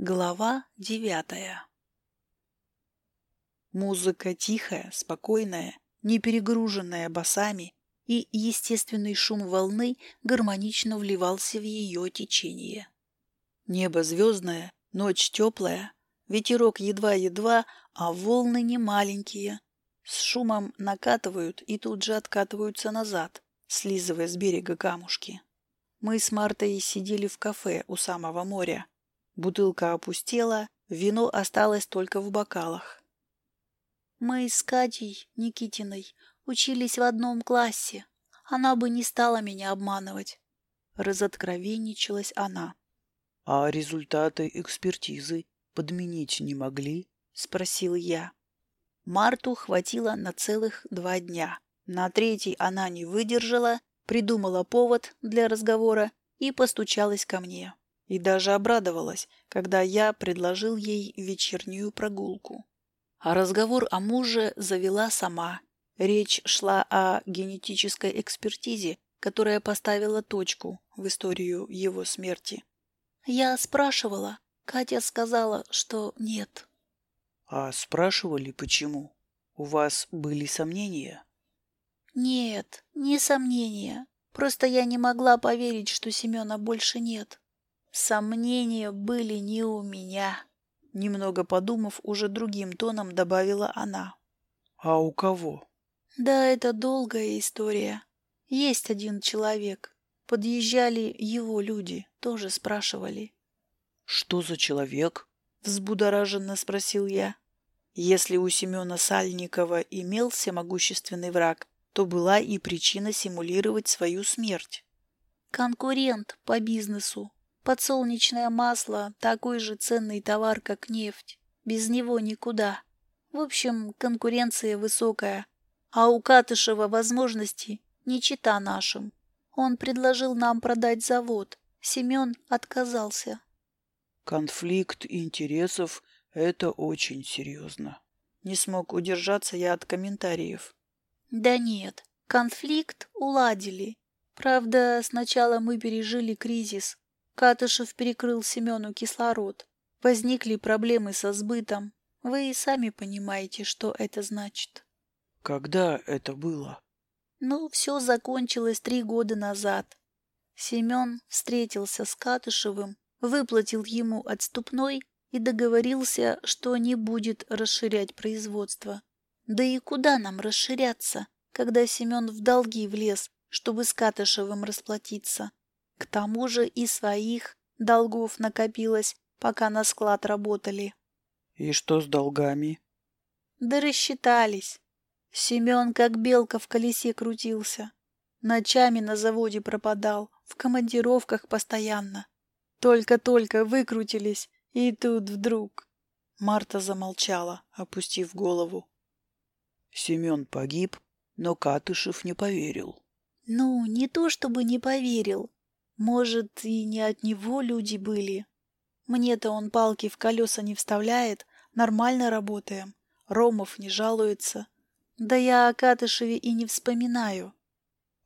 Глава девятая Музыка тихая, спокойная, не перегруженная басами, и естественный шум волны гармонично вливался в ее течение. Небо звездное, ночь теплая, ветерок едва-едва, а волны не маленькие. С шумом накатывают и тут же откатываются назад, слизывая с берега камушки. Мы с Мартой сидели в кафе у самого моря, Бутылка опустела, вино осталось только в бокалах. Мы с Катей Никитиной учились в одном классе. Она бы не стала меня обманывать. Разоткровенничалась она. — А результаты экспертизы подменить не могли? — спросил я. Марту хватило на целых два дня. На третий она не выдержала, придумала повод для разговора и постучалась ко мне и даже обрадовалась, когда я предложил ей вечернюю прогулку. А разговор о муже завела сама. Речь шла о генетической экспертизе, которая поставила точку в историю его смерти. Я спрашивала, Катя сказала, что нет. А спрашивали, почему? У вас были сомнения? Нет, не сомнения. Просто я не могла поверить, что Семена больше нет. Сомнения были не у меня. Немного подумав, уже другим тоном добавила она. А у кого? Да, это долгая история. Есть один человек. Подъезжали его люди, тоже спрашивали. Что за человек? Взбудораженно спросил я. Если у Семена Сальникова имелся могущественный враг, то была и причина симулировать свою смерть. Конкурент по бизнесу, Подсолнечное масло – такой же ценный товар, как нефть. Без него никуда. В общем, конкуренция высокая. А у Катышева возможности не чита нашим. Он предложил нам продать завод. Семен отказался. Конфликт интересов – это очень серьезно. Не смог удержаться я от комментариев. Да нет, конфликт уладили. Правда, сначала мы пережили кризис, Катышев перекрыл Семену кислород. Возникли проблемы со сбытом. Вы и сами понимаете, что это значит. Когда это было? Ну, все закончилось три года назад. Семен встретился с Катышевым, выплатил ему отступной и договорился, что не будет расширять производство. Да и куда нам расширяться, когда Семен в долги влез, чтобы с Катышевым расплатиться? К тому же и своих долгов накопилось, пока на склад работали. И что с долгами? Да рассчитались. Семен как белка в колесе крутился. Ночами на заводе пропадал, в командировках постоянно. Только-только выкрутились, и тут вдруг... Марта замолчала, опустив голову. Семен погиб, но Катышев не поверил. Ну, не то чтобы не поверил, может, и не от него люди были. Мне-то он палки в колеса не вставляет, нормально работаем. Ромов не жалуется. Да я о Катышеве и не вспоминаю.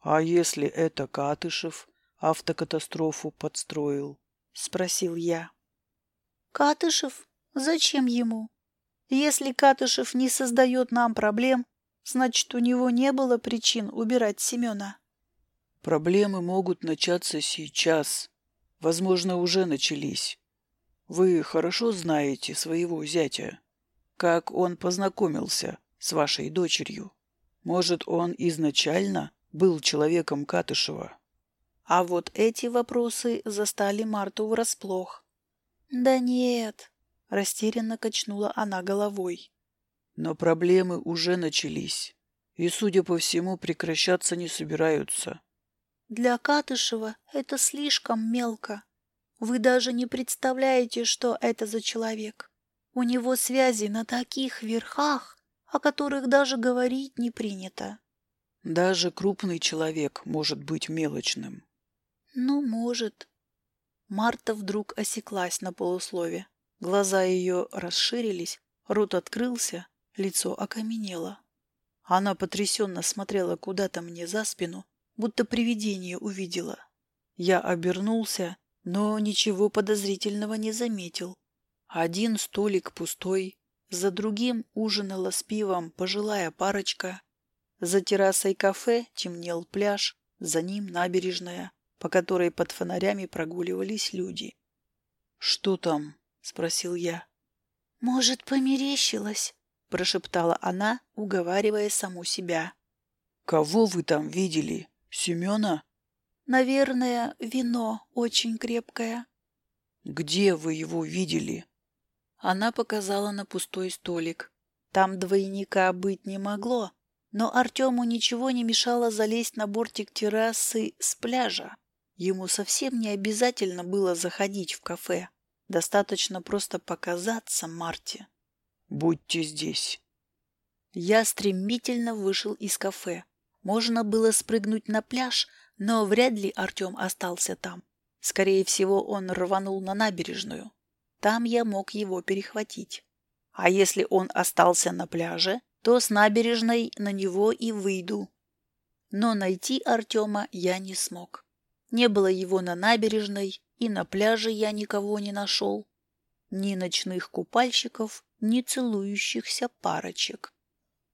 А если это Катышев автокатастрофу подстроил? Спросил я. Катышев? Зачем ему? Если Катышев не создает нам проблем, значит, у него не было причин убирать Семена. Проблемы могут начаться сейчас. Возможно, уже начались. Вы хорошо знаете своего зятя. Как он познакомился с вашей дочерью? Может, он изначально был человеком Катышева? А вот эти вопросы застали Марту врасплох. «Да нет», — растерянно качнула она головой. «Но проблемы уже начались, и, судя по всему, прекращаться не собираются. Для Катышева это слишком мелко. Вы даже не представляете, что это за человек. У него связи на таких верхах, о которых даже говорить не принято. Даже крупный человек может быть мелочным. Ну, может. Марта вдруг осеклась на полуслове. Глаза ее расширились, рот открылся, лицо окаменело. Она потрясенно смотрела куда-то мне за спину, будто привидение увидела. Я обернулся, но ничего подозрительного не заметил. Один столик пустой, за другим ужинала с пивом пожилая парочка. За террасой кафе темнел пляж, за ним набережная, по которой под фонарями прогуливались люди. «Что там?» — спросил я. «Может, померещилась?» — прошептала она, уговаривая саму себя. «Кого вы там видели? Семена?» «Наверное, вино очень крепкое». «Где вы его видели?» Она показала на пустой столик. Там двойника быть не могло, но Артему ничего не мешало залезть на бортик террасы с пляжа. Ему совсем не обязательно было заходить в кафе. Достаточно просто показаться Марте. «Будьте здесь». Я стремительно вышел из кафе. Можно было спрыгнуть на пляж, но вряд ли Артем остался там. Скорее всего, он рванул на набережную. Там я мог его перехватить. А если он остался на пляже, то с набережной на него и выйду. Но найти Артема я не смог. Не было его на набережной, и на пляже я никого не нашел. Ни ночных купальщиков, ни целующихся парочек.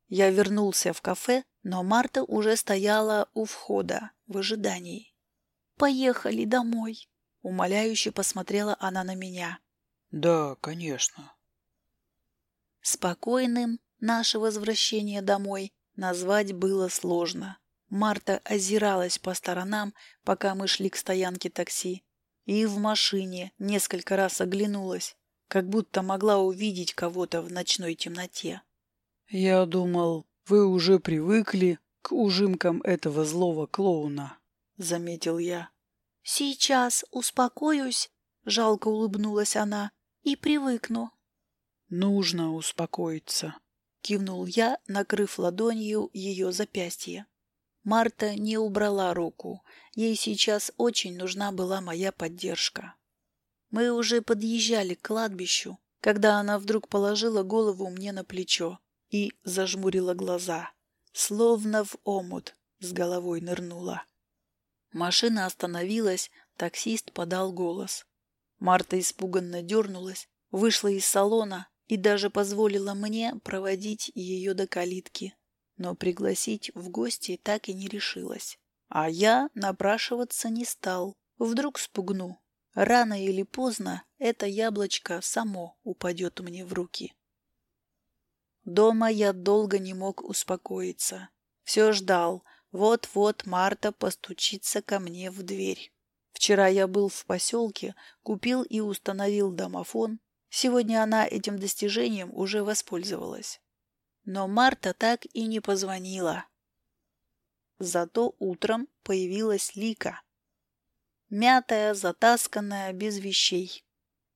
Я вернулся в кафе, но Марта уже стояла у входа в ожидании. «Поехали домой!» Умоляюще посмотрела она на меня. Да, конечно. Спокойным наше возвращение домой назвать было сложно. Марта озиралась по сторонам, пока мы шли к стоянке такси, и в машине несколько раз оглянулась, как будто могла увидеть кого-то в ночной темноте. «Я думал, вы уже привыкли к ужимкам этого злого клоуна», — заметил я. «Сейчас успокоюсь», — жалко улыбнулась она, и привыкну. Нужно успокоиться, кивнул я, накрыв ладонью ее запястье. Марта не убрала руку. Ей сейчас очень нужна была моя поддержка. Мы уже подъезжали к кладбищу, когда она вдруг положила голову мне на плечо и зажмурила глаза, словно в омут с головой нырнула. Машина остановилась, таксист подал голос. Марта испуганно дернулась, вышла из салона и даже позволила мне проводить ее до калитки, но пригласить в гости так и не решилась. А я напрашиваться не стал. Вдруг спугну. Рано или поздно это яблочко само упадет мне в руки. Дома я долго не мог успокоиться. Все ждал. Вот-вот Марта постучится ко мне в дверь. Вчера я был в поселке, купил и установил домофон. Сегодня она этим достижением уже воспользовалась. Но Марта так и не позвонила. Зато утром появилась Лика. Мятая, затасканная, без вещей.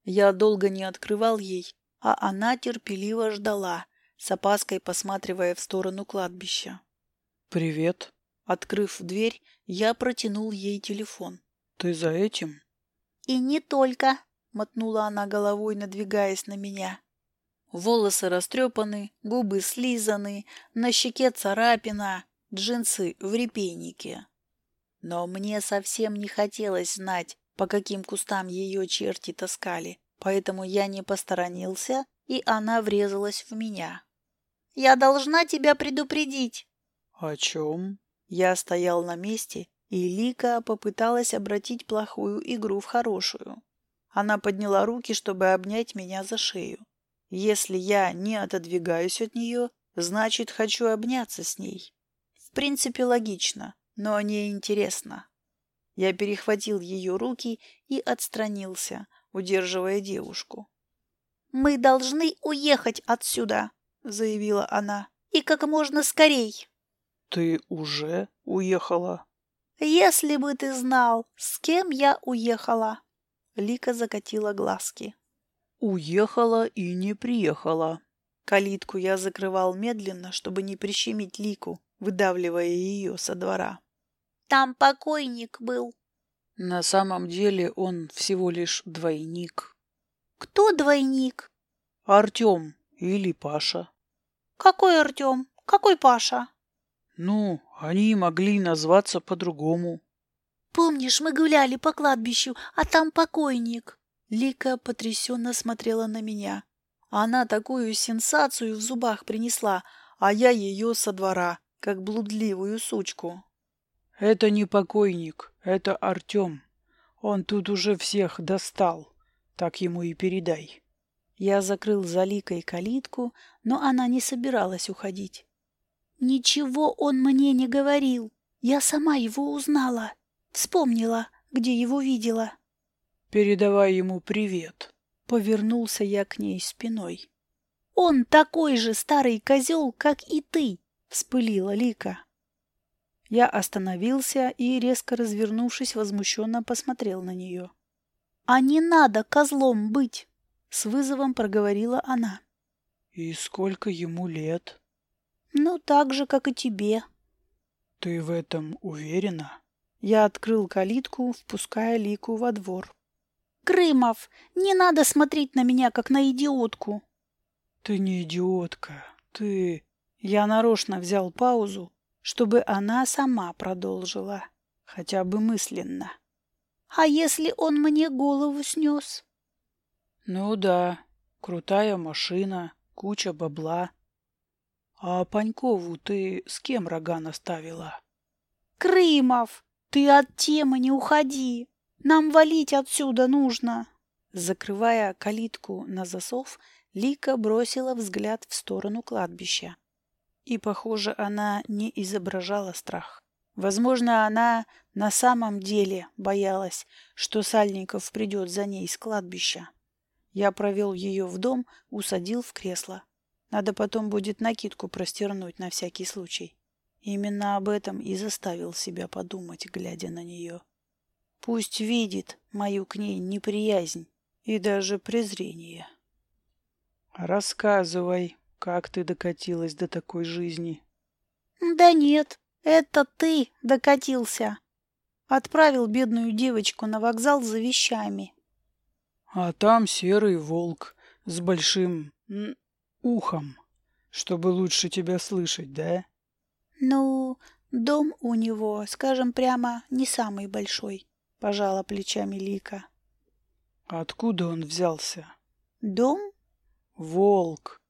Я долго не открывал ей, а она терпеливо ждала, с опаской посматривая в сторону кладбища. «Привет». Открыв дверь, я протянул ей телефон. Ты за этим? И не только, мотнула она головой, надвигаясь на меня. Волосы растрепаны, губы слизаны, на щеке царапина, джинсы в репейнике. Но мне совсем не хотелось знать, по каким кустам ее черти таскали, поэтому я не посторонился, и она врезалась в меня. «Я должна тебя предупредить». «О чем?» Я стоял на месте и Лика попыталась обратить плохую игру в хорошую. Она подняла руки, чтобы обнять меня за шею. Если я не отодвигаюсь от нее, значит, хочу обняться с ней. В принципе, логично, но не интересно. Я перехватил ее руки и отстранился, удерживая девушку. «Мы должны уехать отсюда», — заявила она, — «и как можно скорей». «Ты уже уехала?» Если бы ты знал, с кем я уехала. Лика закатила глазки. Уехала и не приехала. Калитку я закрывал медленно, чтобы не прищемить Лику, выдавливая ее со двора. Там покойник был. На самом деле он всего лишь двойник. Кто двойник? Артем или Паша. Какой Артем? Какой Паша? Ну, они могли назваться по-другому. Помнишь, мы гуляли по кладбищу, а там покойник? Лика потрясенно смотрела на меня. Она такую сенсацию в зубах принесла, а я ее со двора, как блудливую сучку. «Это не покойник, это Артем. Он тут уже всех достал. Так ему и передай». Я закрыл за Ликой калитку, но она не собиралась уходить. «Ничего он мне не говорил. Я сама его узнала. Вспомнила, где его видела». «Передавай ему привет». Повернулся я к ней спиной. «Он такой же старый козел, как и ты!» — вспылила Лика. Я остановился и, резко развернувшись, возмущенно посмотрел на нее. «А не надо козлом быть!» — с вызовом проговорила она. «И сколько ему лет?» «Ну, так же, как и тебе». «Ты в этом уверена?» Я открыл калитку, впуская Лику во двор. Крымов, не надо смотреть на меня, как на идиотку. Ты не идиотка, ты... Я нарочно взял паузу, чтобы она сама продолжила, хотя бы мысленно. А если он мне голову снес? Ну да, крутая машина, куча бабла. А Панькову ты с кем рога наставила? Крымов, ты от темы не уходи. Нам валить отсюда нужно. Закрывая калитку на засов, Лика бросила взгляд в сторону кладбища. И, похоже, она не изображала страх. Возможно, она на самом деле боялась, что Сальников придет за ней с кладбища. Я провел ее в дом, усадил в кресло. Надо потом будет накидку простернуть на всякий случай. Именно об этом и заставил себя подумать, глядя на нее. Пусть видит мою к ней неприязнь и даже презрение. Рассказывай, как ты докатилась до такой жизни? Да нет, это ты докатился. Отправил бедную девочку на вокзал за вещами. А там серый волк с большим ухом, чтобы лучше тебя слышать, да? Ну, дом у него, скажем прямо, не самый большой пожала плечами Лика. Откуда он взялся? Дом? Волк.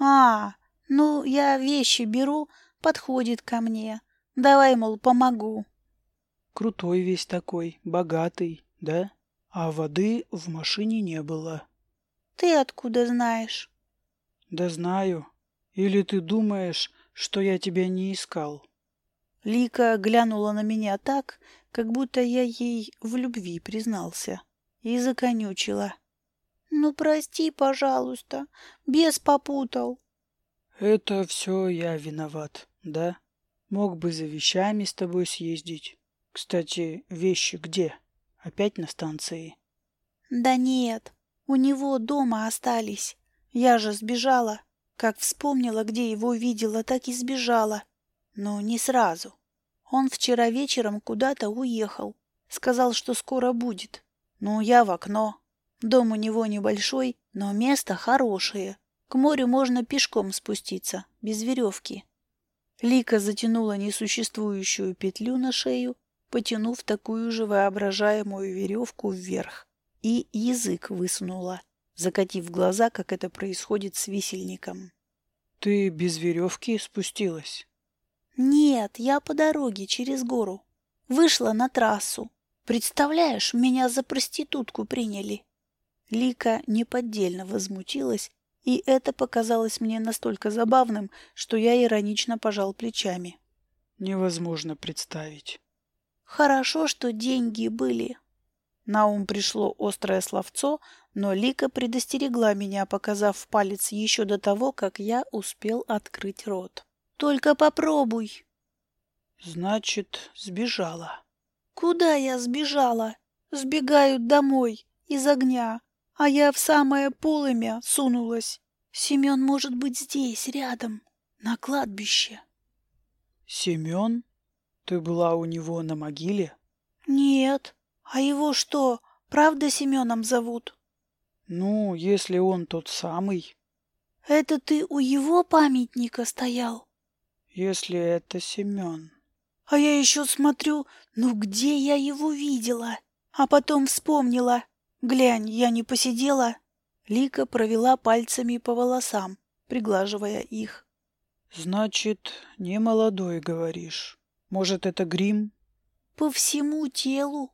А, ну, я вещи беру, подходит ко мне. Давай, мол, помогу. Крутой весь такой, богатый, да? А воды в машине не было. Ты откуда знаешь? Да знаю. Или ты думаешь, что я тебя не искал? Лика глянула на меня так, как будто я ей в любви признался, и законючила. «Ну, прости, пожалуйста, бес попутал». «Это все я виноват, да? Мог бы за вещами с тобой съездить. Кстати, вещи где? Опять на станции?» «Да нет, у него дома остались. Я же сбежала. Как вспомнила, где его видела, так и сбежала. Но не сразу. Он вчера вечером куда-то уехал. Сказал, что скоро будет. Ну, я в окно. Дом у него небольшой, но место хорошее. К морю можно пешком спуститься, без веревки. Лика затянула несуществующую петлю на шею, потянув такую же воображаемую веревку вверх, и язык высунула, закатив глаза, как это происходит с висельником. — Ты без веревки спустилась? «Нет, я по дороге через гору. Вышла на трассу. Представляешь, меня за проститутку приняли». Лика неподдельно возмутилась, и это показалось мне настолько забавным, что я иронично пожал плечами. «Невозможно представить». «Хорошо, что деньги были». На ум пришло острое словцо, но Лика предостерегла меня, показав палец еще до того, как я успел открыть рот. Только попробуй. Значит, сбежала. Куда я сбежала? Сбегают домой, из огня, а я в самое полымя сунулась. Семен может быть здесь, рядом, на кладбище. Семен? Ты была у него на могиле? Нет. А его что, правда Семеном зовут? Ну, если он тот самый. Это ты у его памятника стоял? если это Семен. А я еще смотрю, ну где я его видела? А потом вспомнила. Глянь, я не посидела. Лика провела пальцами по волосам, приглаживая их. Значит, не молодой, говоришь. Может, это грим? По всему телу.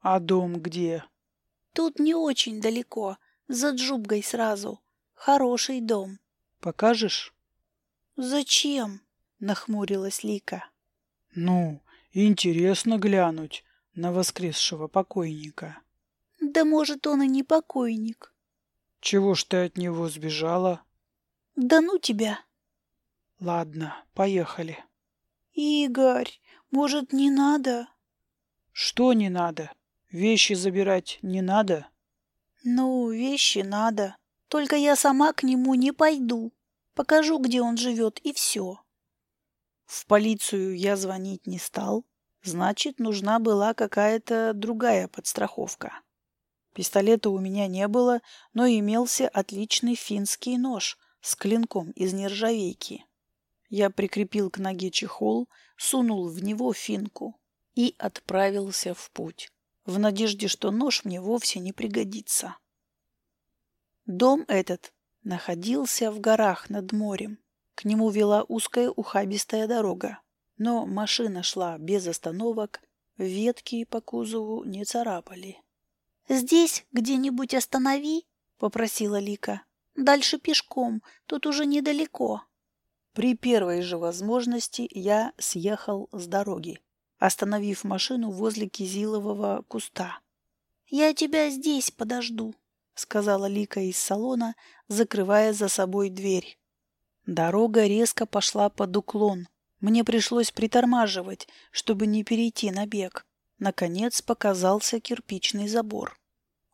А дом где? Тут не очень далеко, за Джубгой сразу. Хороший дом. Покажешь? Зачем? Нахмурилась Лика. Ну, интересно глянуть на воскресшего покойника. Да может, он и не покойник. Чего ж ты от него сбежала? Да ну тебя. Ладно, поехали. Игорь, может, не надо? Что не надо? Вещи забирать не надо? Ну, вещи надо. Только я сама к нему не пойду. Покажу, где он живет, и все. В полицию я звонить не стал. Значит, нужна была какая-то другая подстраховка. Пистолета у меня не было, но имелся отличный финский нож с клинком из нержавейки. Я прикрепил к ноге чехол, сунул в него финку и отправился в путь, в надежде, что нож мне вовсе не пригодится. Дом этот находился в горах над морем. К нему вела узкая ухабистая дорога, но машина шла без остановок, ветки по кузову не царапали. «Здесь где-нибудь останови», — попросила Лика. «Дальше пешком, тут уже недалеко». При первой же возможности я съехал с дороги, остановив машину возле кизилового куста. «Я тебя здесь подожду», — сказала Лика из салона, закрывая за собой дверь. Дорога резко пошла под уклон. Мне пришлось притормаживать, чтобы не перейти на бег. Наконец показался кирпичный забор.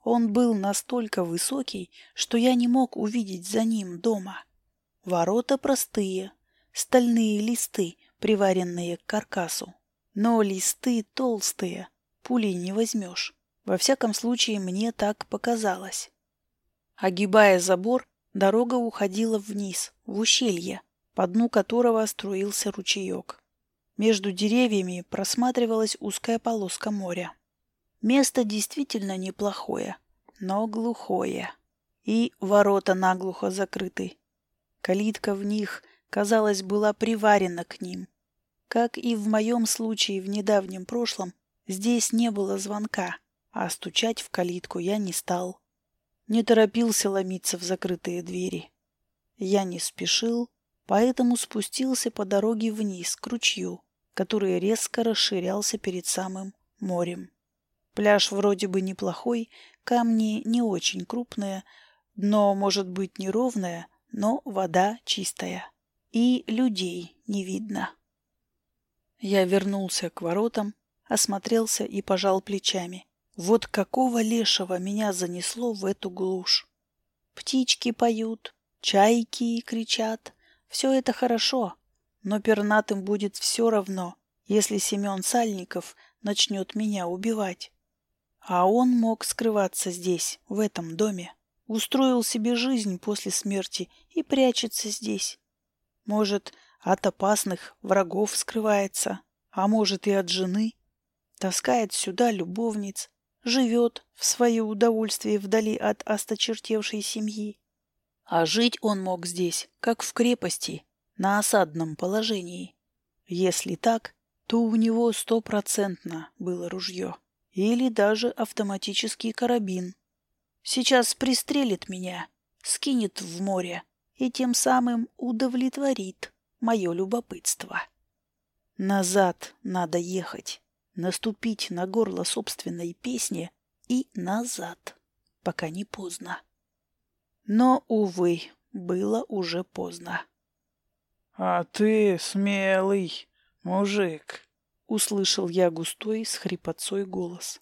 Он был настолько высокий, что я не мог увидеть за ним дома. Ворота простые, стальные листы, приваренные к каркасу. Но листы толстые, пулей не возьмешь. Во всяком случае, мне так показалось. Огибая забор, дорога уходила вниз, в ущелье, по дну которого струился ручеек. Между деревьями просматривалась узкая полоска моря. Место действительно неплохое, но глухое. И ворота наглухо закрыты. Калитка в них, казалось, была приварена к ним. Как и в моем случае в недавнем прошлом, здесь не было звонка, а стучать в калитку я не стал. Не торопился ломиться в закрытые двери. Я не спешил, поэтому спустился по дороге вниз, к ручью, который резко расширялся перед самым морем. Пляж вроде бы неплохой, камни не очень крупные, дно может быть неровное, но вода чистая. И людей не видно. Я вернулся к воротам, осмотрелся и пожал плечами. Вот какого лешего меня занесло в эту глушь. Птички поют, чайки кричат. Все это хорошо, но пернатым будет все равно, если Семен Сальников начнет меня убивать. А он мог скрываться здесь, в этом доме. Устроил себе жизнь после смерти и прячется здесь. Может, от опасных врагов скрывается, а может и от жены. Таскает сюда любовниц, живет в свое удовольствие вдали от осточертевшей семьи. А жить он мог здесь, как в крепости, на осадном положении. Если так, то у него стопроцентно было ружье. Или даже автоматический карабин. Сейчас пристрелит меня, скинет в море и тем самым удовлетворит мое любопытство. Назад надо ехать, наступить на горло собственной песни и назад, пока не поздно. Но, увы, было уже поздно. «А ты смелый мужик», — услышал я густой с хрипотцой голос.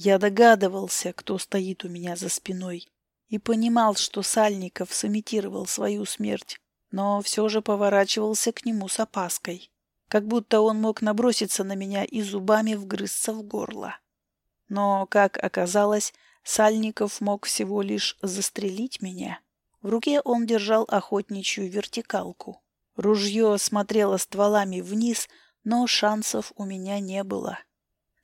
Я догадывался, кто стоит у меня за спиной, и понимал, что Сальников сымитировал свою смерть, но все же поворачивался к нему с опаской, как будто он мог наброситься на меня и зубами вгрызться в горло. Но, как оказалось, Сальников мог всего лишь застрелить меня. В руке он держал охотничью вертикалку. Ружье смотрело стволами вниз, но шансов у меня не было.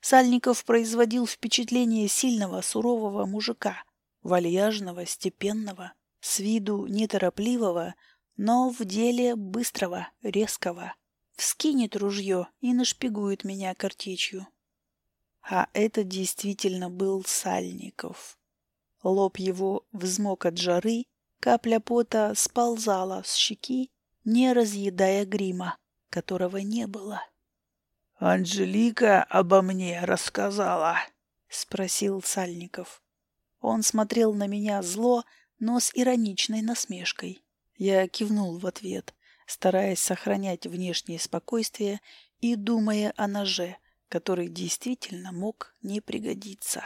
Сальников производил впечатление сильного, сурового мужика, вальяжного, степенного, с виду неторопливого, но в деле быстрого, резкого. Вскинет ружье и нашпигует меня картечью. А это действительно был Сальников. Лоб его взмок от жары, капля пота сползала с щеки, не разъедая грима, которого не было. «Анжелика обо мне рассказала?» — спросил Сальников. Он смотрел на меня зло, но с ироничной насмешкой. Я кивнул в ответ, стараясь сохранять внешнее спокойствие и думая о ноже, который действительно мог не пригодиться.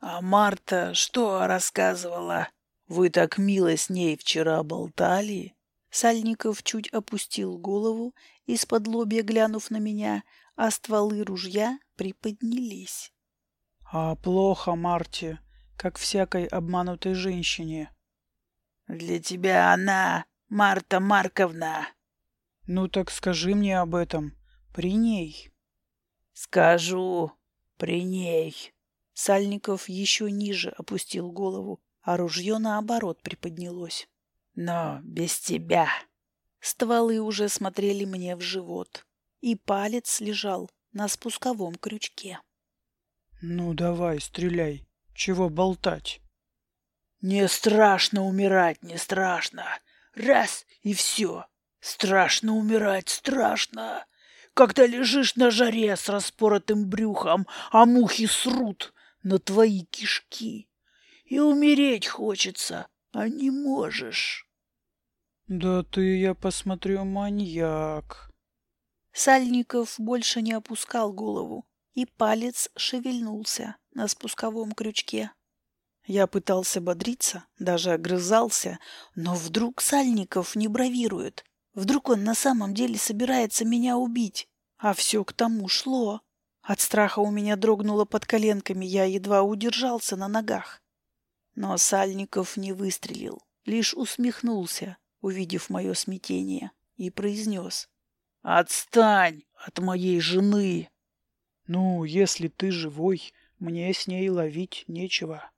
«А Марта что рассказывала? Вы так мило с ней вчера болтали?» Сальников чуть опустил голову, из-под лобья глянув на меня, а стволы ружья приподнялись. «А плохо Марте, как всякой обманутой женщине». «Для тебя она, Марта Марковна». «Ну так скажи мне об этом, при ней». «Скажу, при ней». Сальников еще ниже опустил голову, а ружье наоборот приподнялось. «Но без тебя». Стволы уже смотрели мне в живот, и палец лежал на спусковом крючке. «Ну давай, стреляй. Чего болтать?» «Не страшно умирать, не страшно. Раз — и все. Страшно умирать, страшно. Когда лежишь на жаре с распоротым брюхом, а мухи срут на твои кишки. И умереть хочется, а не можешь». «Да ты, я посмотрю, маньяк». Сальников больше не опускал голову, и палец шевельнулся на спусковом крючке. Я пытался бодриться, даже огрызался, но вдруг Сальников не бравирует. Вдруг он на самом деле собирается меня убить. А все к тому шло. От страха у меня дрогнуло под коленками, я едва удержался на ногах. Но Сальников не выстрелил, лишь усмехнулся, увидев мое смятение, и произнес. «Отстань от моей жены!» «Ну, если ты живой, мне с ней ловить нечего».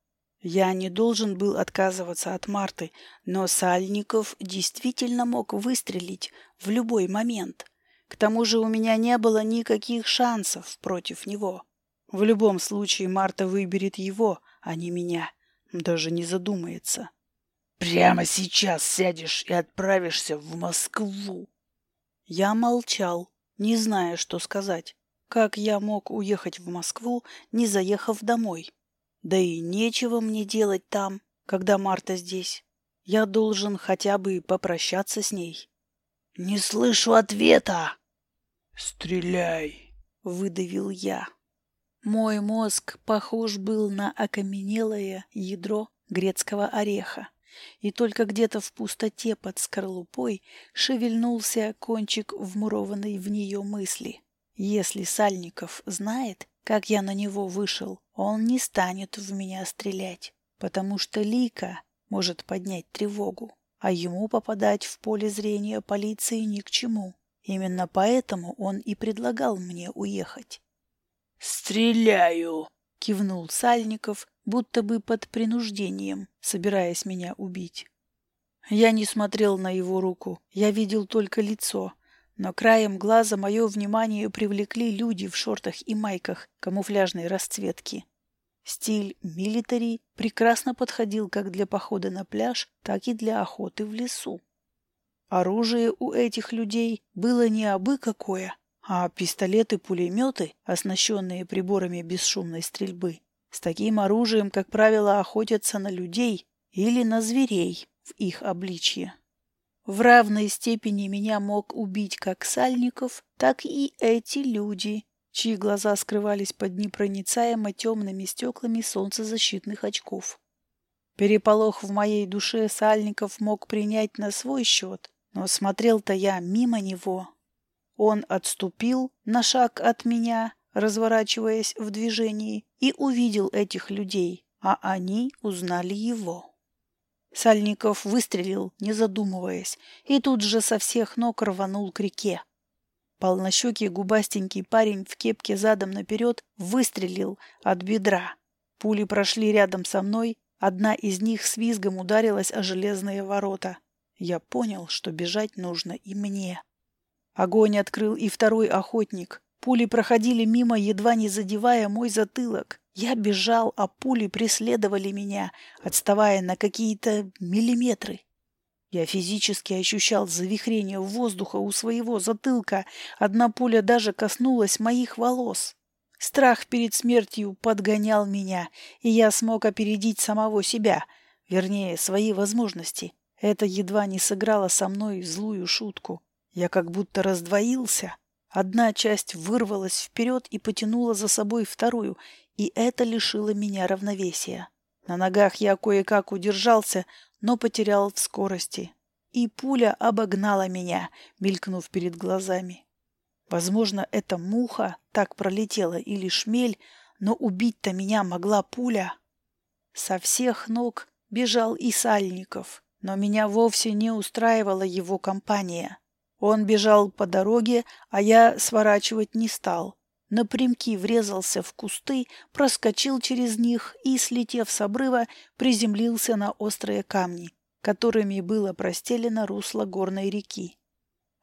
Я не должен был отказываться от Марты, но Сальников действительно мог выстрелить в любой момент. К тому же у меня не было никаких шансов против него. В любом случае Марта выберет его, а не меня. Даже не задумается. Прямо сейчас сядешь и отправишься в Москву. Я молчал, не зная, что сказать. Как я мог уехать в Москву, не заехав домой? Да и нечего мне делать там, когда Марта здесь. Я должен хотя бы попрощаться с ней. «Не слышу ответа!» «Стреляй!» — выдавил я. Мой мозг похож был на окаменелое ядро грецкого ореха и только где-то в пустоте под скорлупой шевельнулся кончик вмурованной в нее мысли. Если Сальников знает, как я на него вышел, он не станет в меня стрелять, потому что Лика может поднять тревогу, а ему попадать в поле зрения полиции ни к чему. Именно поэтому он и предлагал мне уехать. «Стреляю!» — кивнул Сальников, будто бы под принуждением, собираясь меня убить. Я не смотрел на его руку, я видел только лицо, но краем глаза мое внимание привлекли люди в шортах и майках камуфляжной расцветки. Стиль милитари прекрасно подходил как для похода на пляж, так и для охоты в лесу. Оружие у этих людей было не абы какое, а пистолеты-пулеметы, оснащенные приборами бесшумной стрельбы. С таким оружием, как правило, охотятся на людей или на зверей в их обличье. В равной степени меня мог убить как Сальников, так и эти люди, чьи глаза скрывались под непроницаемо темными стеклами солнцезащитных очков. Переполох в моей душе Сальников мог принять на свой счет, но смотрел-то я мимо него. Он отступил на шаг от меня, разворачиваясь в движении, и увидел этих людей, а они узнали его. Сальников выстрелил, не задумываясь, и тут же со всех ног рванул к реке. Полнощекий губастенький парень в кепке задом наперед выстрелил от бедра. Пули прошли рядом со мной, одна из них с визгом ударилась о железные ворота. Я понял, что бежать нужно и мне. Огонь открыл и второй охотник. Пули проходили мимо, едва не задевая мой затылок. Я бежал, а пули преследовали меня, отставая на какие-то миллиметры. Я физически ощущал завихрение воздуха у своего затылка. Одна пуля даже коснулась моих волос. Страх перед смертью подгонял меня, и я смог опередить самого себя, вернее, свои возможности. Это едва не сыграло со мной злую шутку. Я как будто раздвоился. Одна часть вырвалась вперед и потянула за собой вторую, и это лишило меня равновесия. На ногах я кое-как удержался, но потерял в скорости. И пуля обогнала меня, мелькнув перед глазами. Возможно, эта муха так пролетела или шмель, но убить-то меня могла пуля. Со всех ног бежал и Сальников, но меня вовсе не устраивала его компания. Он бежал по дороге, а я сворачивать не стал. Напрямки врезался в кусты, проскочил через них и, слетев с обрыва, приземлился на острые камни, которыми было простелено русло горной реки.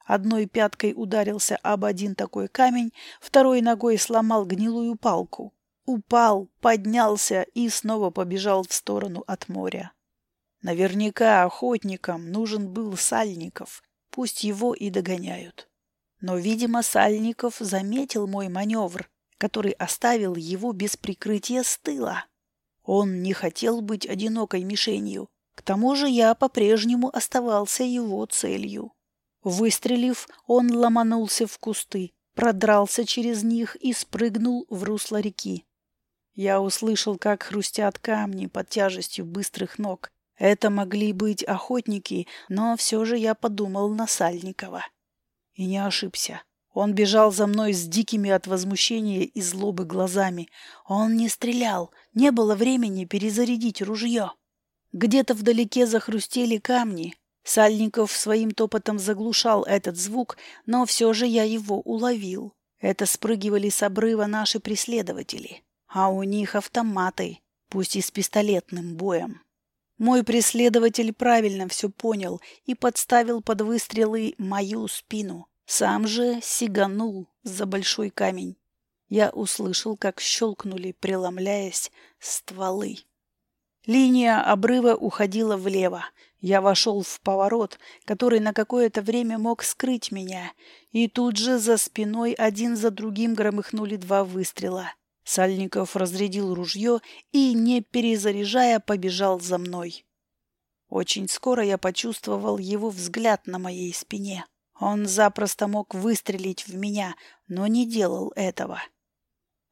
Одной пяткой ударился об один такой камень, второй ногой сломал гнилую палку. Упал, поднялся и снова побежал в сторону от моря. Наверняка охотникам нужен был Сальников, пусть его и догоняют. Но, видимо, Сальников заметил мой маневр, который оставил его без прикрытия с тыла. Он не хотел быть одинокой мишенью. К тому же я по-прежнему оставался его целью. Выстрелив, он ломанулся в кусты, продрался через них и спрыгнул в русло реки. Я услышал, как хрустят камни под тяжестью быстрых ног. Это могли быть охотники, но все же я подумал на Сальникова. И не ошибся. Он бежал за мной с дикими от возмущения и злобы глазами. Он не стрелял, не было времени перезарядить ружье. Где-то вдалеке захрустели камни. Сальников своим топотом заглушал этот звук, но все же я его уловил. Это спрыгивали с обрыва наши преследователи. А у них автоматы, пусть и с пистолетным боем. Мой преследователь правильно все понял и подставил под выстрелы мою спину. Сам же сиганул за большой камень. Я услышал, как щелкнули, преломляясь, стволы. Линия обрыва уходила влево. Я вошел в поворот, который на какое-то время мог скрыть меня, и тут же за спиной один за другим громыхнули два выстрела. Сальников разрядил ружье и, не перезаряжая, побежал за мной. Очень скоро я почувствовал его взгляд на моей спине. Он запросто мог выстрелить в меня, но не делал этого.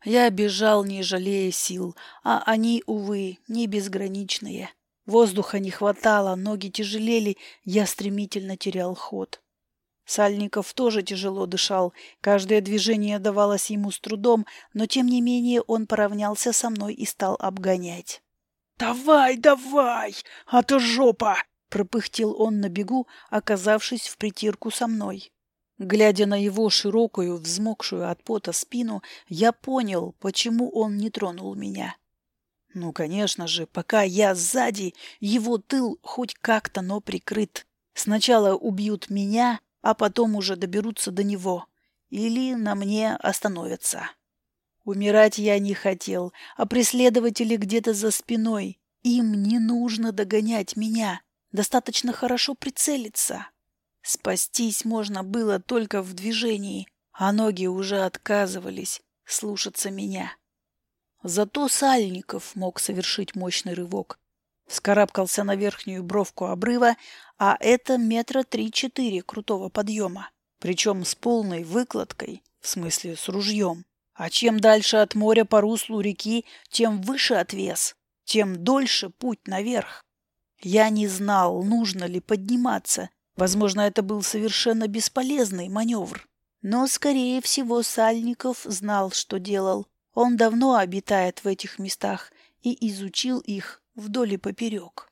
Я бежал, не жалея сил, а они, увы, не безграничные. Воздуха не хватало, ноги тяжелели, я стремительно терял ход. Сальников тоже тяжело дышал, каждое движение давалось ему с трудом, но тем не менее он поравнялся со мной и стал обгонять. «Давай, давай, а то жопа!» Пропыхтел он на бегу, оказавшись в притирку со мной. Глядя на его широкую, взмокшую от пота спину, я понял, почему он не тронул меня. Ну, конечно же, пока я сзади, его тыл хоть как-то, но прикрыт. Сначала убьют меня, а потом уже доберутся до него. Или на мне остановятся. Умирать я не хотел, а преследователи где-то за спиной. Им не нужно догонять меня. Достаточно хорошо прицелиться. Спастись можно было только в движении, а ноги уже отказывались слушаться меня. Зато Сальников мог совершить мощный рывок. Вскарабкался на верхнюю бровку обрыва, а это метра три-четыре крутого подъема, причем с полной выкладкой, в смысле с ружьем. А чем дальше от моря по руслу реки, тем выше отвес, тем дольше путь наверх. Я не знал, нужно ли подниматься. Возможно, это был совершенно бесполезный маневр. Но, скорее всего, Сальников знал, что делал. Он давно обитает в этих местах и изучил их вдоль и поперек.